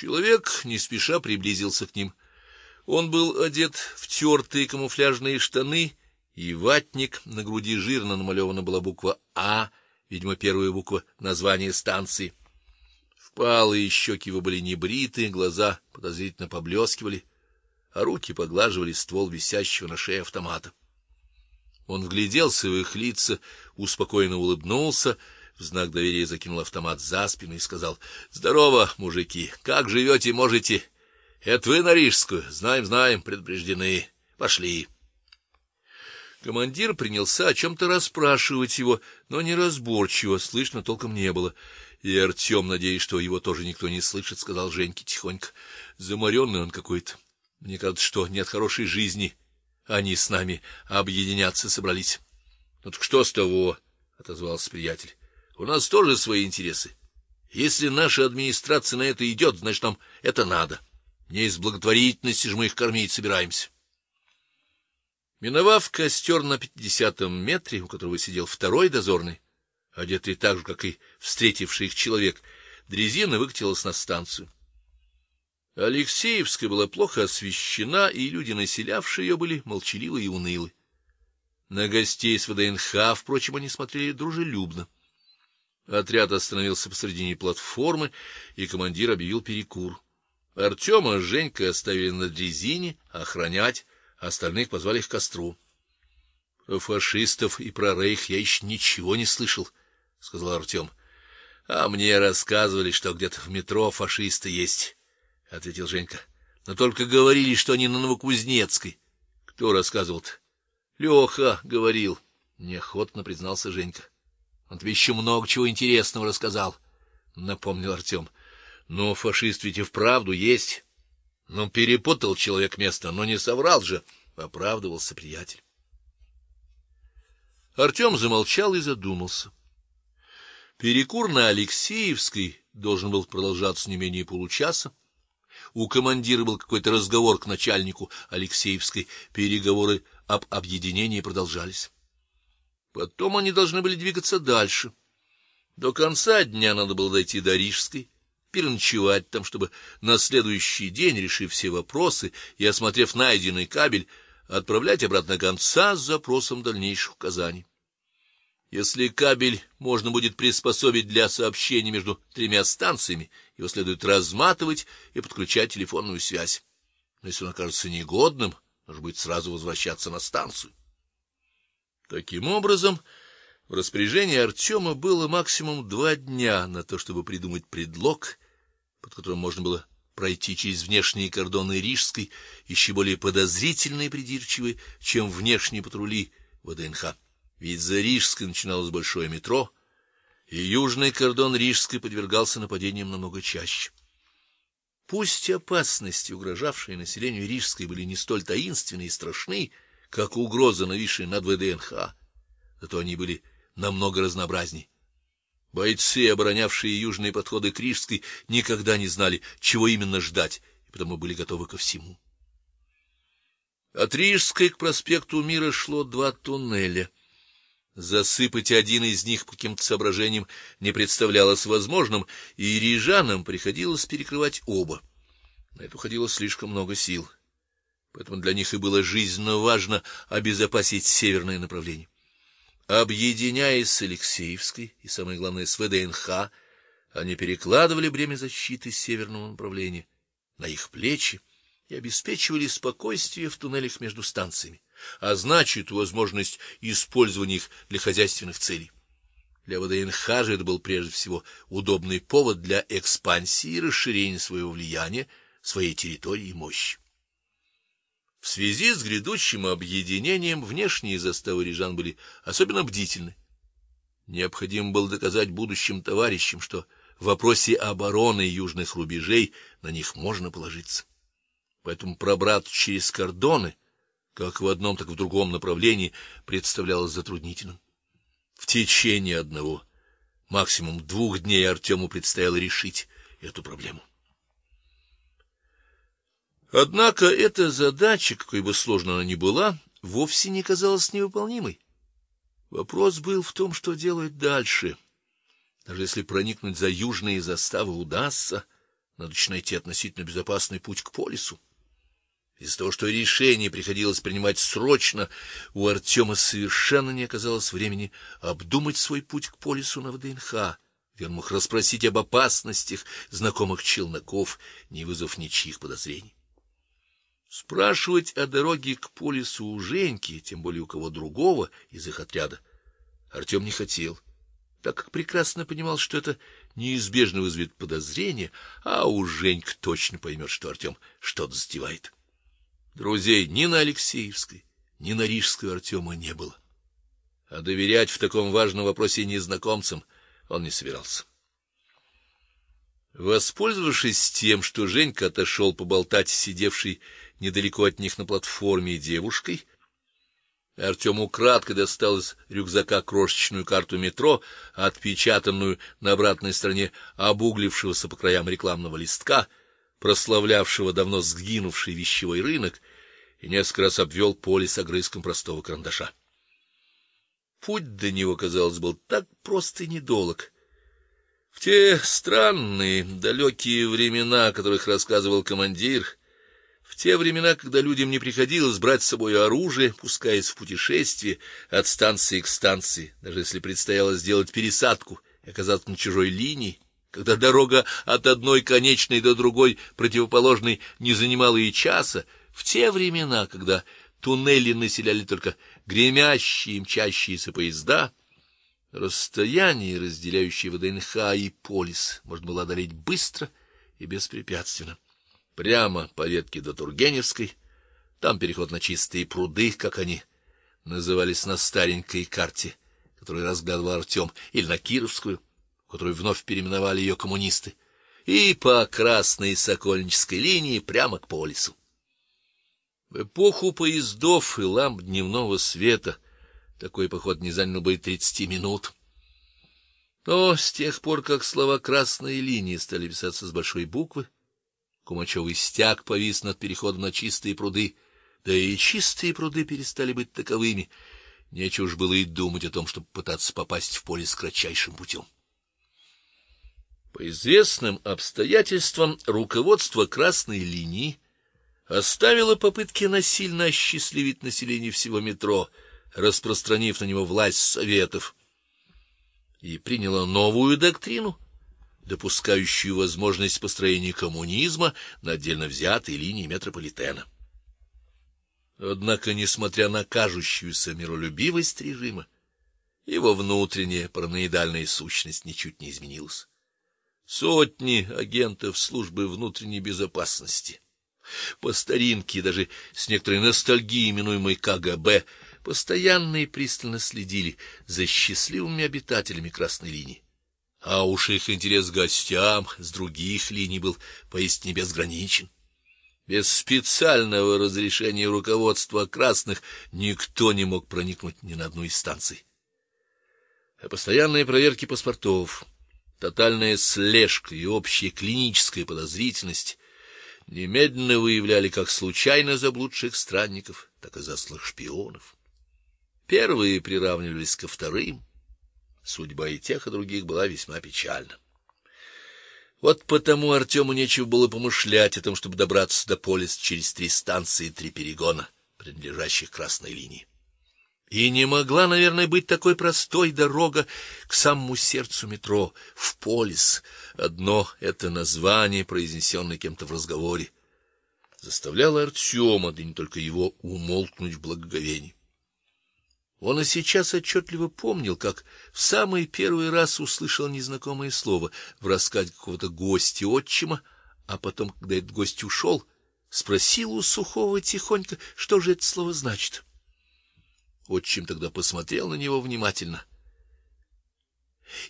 Человек не спеша приблизился к ним. Он был одет в тертые камуфляжные штаны и ватник, на груди жирно намалевана была буква А, видимо, первая буква названия станции. Впалые щеки его были небриты, глаза подозрительно поблескивали, а руки поглаживали ствол висящего на шее автомата. Он вгляделся в их лица, успокоенно улыбнулся, в знак доверия закинул автомат за спину и сказал: "Здорово, мужики. Как живете, можете? Это вы на Рижскую? Знаем, знаем, предупреждены. Пошли". Командир принялся о чем то расспрашивать его, но неразборчиво, слышно толком не было. И Артем, надеясь, что его тоже никто не слышит, сказал Женьке тихонько: "Заморенный он какой-то. Мне кажется, что нет хорошей жизни. Они с нами объединяться собрались". "Ну так что с того?" отозвался приятель. "У нас тоже свои интересы. Если наша администрация на это идет, значит, нам это надо. Не из благотворительности же мы их кормить собираемся". Миновав костер на пятидесятом метре, у которого сидел второй дозорный, одетый так же, как и встретивший их человек, дрезина выкатилась на станцию. Алексеевская была плохо освещена, и люди, населявшие ее, были молчаливы и унылы. На гостей с ВДНХ, впрочем, они смотрели дружелюбно. Отряд остановился посредине платформы, и командир объявил перекур. Артема с Женькой оставили на дрезине охранять, остальных позвали к костру. Про фашистов и про рейх я еще ничего не слышал сказал Артем. — А мне рассказывали, что где-то в метро фашисты есть, ответил Женька. Но только говорили, что они на Новокузнецкой. Кто рассказывал-то? Леха говорил, неохотно признался Женька. Он тебе еще много чего интересного рассказал, напомнил Артем. Но фашист ведь и вправду есть. Ну, перепутал человек место, но не соврал же, оправдывался приятель. Артем замолчал и задумался. Перекур на Алексеевской должен был продолжаться не менее получаса. У командира был какой-то разговор к начальнику Алексеевской, переговоры об объединении продолжались. Потом они должны были двигаться дальше. До конца дня надо было дойти до Рижской, переночевать там, чтобы на следующий день, решив все вопросы и осмотрев найденный кабель, отправлять обратно конца с запросом дальнейших указаний. Если кабель можно будет приспособить для сообщения между тремя станциями, его следует разматывать и подключать телефонную связь. Но если он окажется негодным, нужно будет сразу возвращаться на станцию. Таким образом, в распоряжении Артема было максимум два дня на то, чтобы придумать предлог, под которым можно было пройти через внешние кордоны Рижской, еще более подозрительные и придирчивые, чем внешние патрули ВДНХ. Ведь за Рижской начиналось большое метро, и южный кордон Рижской подвергался нападениям намного чаще. Пусть опасности, угрожавшие населению Рижской, были не столь таинственны и страшны, как угроза, нависшая над ВДНХ, зато они были намного разнообразней. Бойцы, оборонявшие южные подходы к Рижской, никогда не знали, чего именно ждать, и потому были готовы ко всему. От Рижской к проспекту Мира шло два туннеля. Засыпать один из них по каким-то соображениям не представлялось возможным, и рижанам приходилось перекрывать оба. На это уходило слишком много сил. Поэтому для них и было жизненно важно обезопасить северное направление. Объединяясь с Алексеевской и самое главное с ВДНХ, они перекладывали бремя защиты северного направления на их плечи и обеспечивали спокойствие в туннелях между станциями а значит, возможность использования их для хозяйственных целей. Для ВДНХ же это был прежде всего удобный повод для экспансии и расширения своего влияния, своей территории и мощи. В связи с грядущим объединением внешние заставы рижан были особенно бдительны. Необходимо было доказать будущим товарищам, что в вопросе обороны южных рубежей на них можно положиться. Поэтому пробраться через кордоны как в одном, так и в другом направлении, представлялось затруднительным. В течение одного, максимум двух дней Артему предстояло решить эту проблему. Однако эта задача, какой бы сложной она ни была, вовсе не казалась невыполнимой. Вопрос был в том, что делать дальше. Даже если проникнуть за южные заставы удастся, надо найти относительно безопасный путь к полису. Из-за того, что решение приходилось принимать срочно, у Артема совершенно не оказалось времени обдумать свой путь к полису на ВДНХ, где он мог расспросить об опасностях знакомых челноков, не вызвав ничьих подозрений. Спрашивать о дороге к полису у Женьки, тем более у кого другого из их отряда, Артем не хотел так как прекрасно понимал, что это неизбежно вызовет подозрение, а уж Женька точно поймет, что Артем что-то затевает. Друзей ни на Алексеевской, ни на Рижской Артема не было. А доверять в таком важном вопросе незнакомцам он не собирался. Воспользовавшись тем, что Женька отошел поболтать с сидевшей недалеко от них на платформе девушкой, Артем украдкой достал из рюкзака крошечную карту метро, отпечатанную на обратной стороне обуглившегося по краям рекламного листка, прославлявшего давно сгинувший вещевой рынок, и несколько раз обвел поле с огрызком простого карандаша. Путь до него, казалось, был так прост и недолг. В те странные, далекие времена, о которых рассказывал командир, в те времена, когда людям не приходилось брать с собой оружие, пускаясь в путешествие от станции к станции, даже если предстояло сделать пересадку и оказаться на чужой линии, когда дорога от одной конечной до другой противоположной не занимала и часа, в те времена, когда туннели населяли только гремящие и мчащиеся поезда, расстояние, разделяющее ВДНХ и полис, можно было одолеть быстро и беспрепятственно прямо по ветке до Тургеневской, там переход на чистые пруды, как они назывались на старенькой карте, которую разглядывал Артем, или на Кировскую, которую вновь переименовали ее коммунисты, и по красной Сокольнической линии прямо к полису. В эпоху поездов и ламп дневного света такой поход не занял бы и тридцати минут. Но с тех пор, как слова красной линии стали писаться с большой буквы, Кумачевый стяг повис над переходом на чистые пруды, да и чистые пруды перестали быть таковыми. Нечего уж было и думать о том, чтобы пытаться попасть в поле с кратчайшим путем. По известным обстоятельствам руководство красной линии оставило попытки насильно осчастливить население всего метро, распространив на него власть советов, и приняло новую доктрину допускающую возможность построения коммунизма на отдельно взятой линии метрополитена. Однако, несмотря на кажущуюся миролюбивость режима, его внутренняя параноидальная сущность ничуть не изменилась. Сотни агентов службы внутренней безопасности, по старинке даже с некоторой ностальгией именуемой КГБ, постоянно и пристально следили за счастливыми обитателями красной линии а уж их интерес к гостям с других линий был поистине безграничен. Без специального разрешения руководства красных никто не мог проникнуть ни на одну из станций. А постоянные проверки паспортов, тотальная слежка и общая клиническая подозрительность немедленно выявляли как случайно заблудших странников, так и заслых шпионов. Первые приравнивались ко вторым, Судьба и тех, и других была весьма печальна. Вот потому Артему нечего было помышлять о том, чтобы добраться до полис через три станции и три перегона, принадлежащих красной линии. И не могла, наверное, быть такой простой дорога к самому сердцу метро, в полис. Одно это название, произнесенное кем-то в разговоре, заставляло Артема, да не только его, умолкнуть в благоговении. Он и сейчас отчетливо помнил, как в самый первый раз услышал незнакомое слово в рассказе какого-то гостя отчима, а потом, когда этот гость ушел, спросил у Сухого тихонько, что же это слово значит. Отчим тогда посмотрел на него внимательно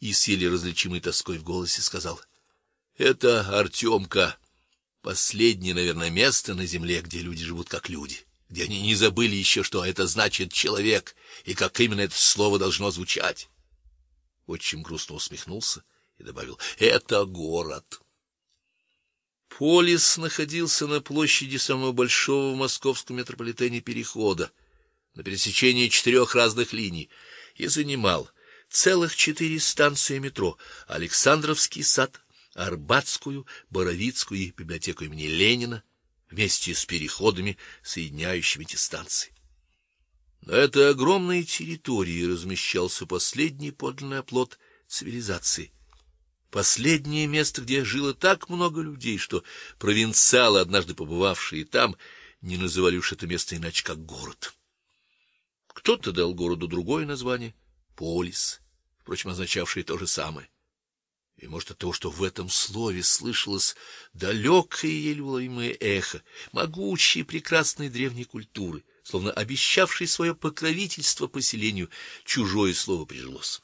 и с еле различимой тоской в голосе сказал: "Это Артемка, последнее, наверное, место на земле, где люди живут как люди" где они не забыли еще, что это значит человек и как именно это слово должно звучать. Отчим грустно усмехнулся и добавил: "Это город". Полис находился на площади самого большого в московском метрополитене перехода, на пересечении четырех разных линий, и занимал целых четыре станции метро: Александровский сад, Арбатскую, Боровицкую и библиотеку имени Ленина вместе с переходами, соединяющими эти станции. На этой огромной территории размещался последний подлинный оплот цивилизации. Последнее место, где жило так много людей, что провинциалы, однажды побывавшие там, не называли уж это место иначе как город. Кто-то дал городу другое название полис, впрочем, означавшее то же самое. И может от того, что в этом слове слышалось далекое еле уловимое эхо могучей прекрасной древней культуры, словно обещавшей свое покровительство поселению, чужое слово прижилось.